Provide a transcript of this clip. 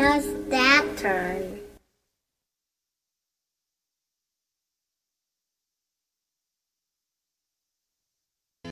Now it's that turn.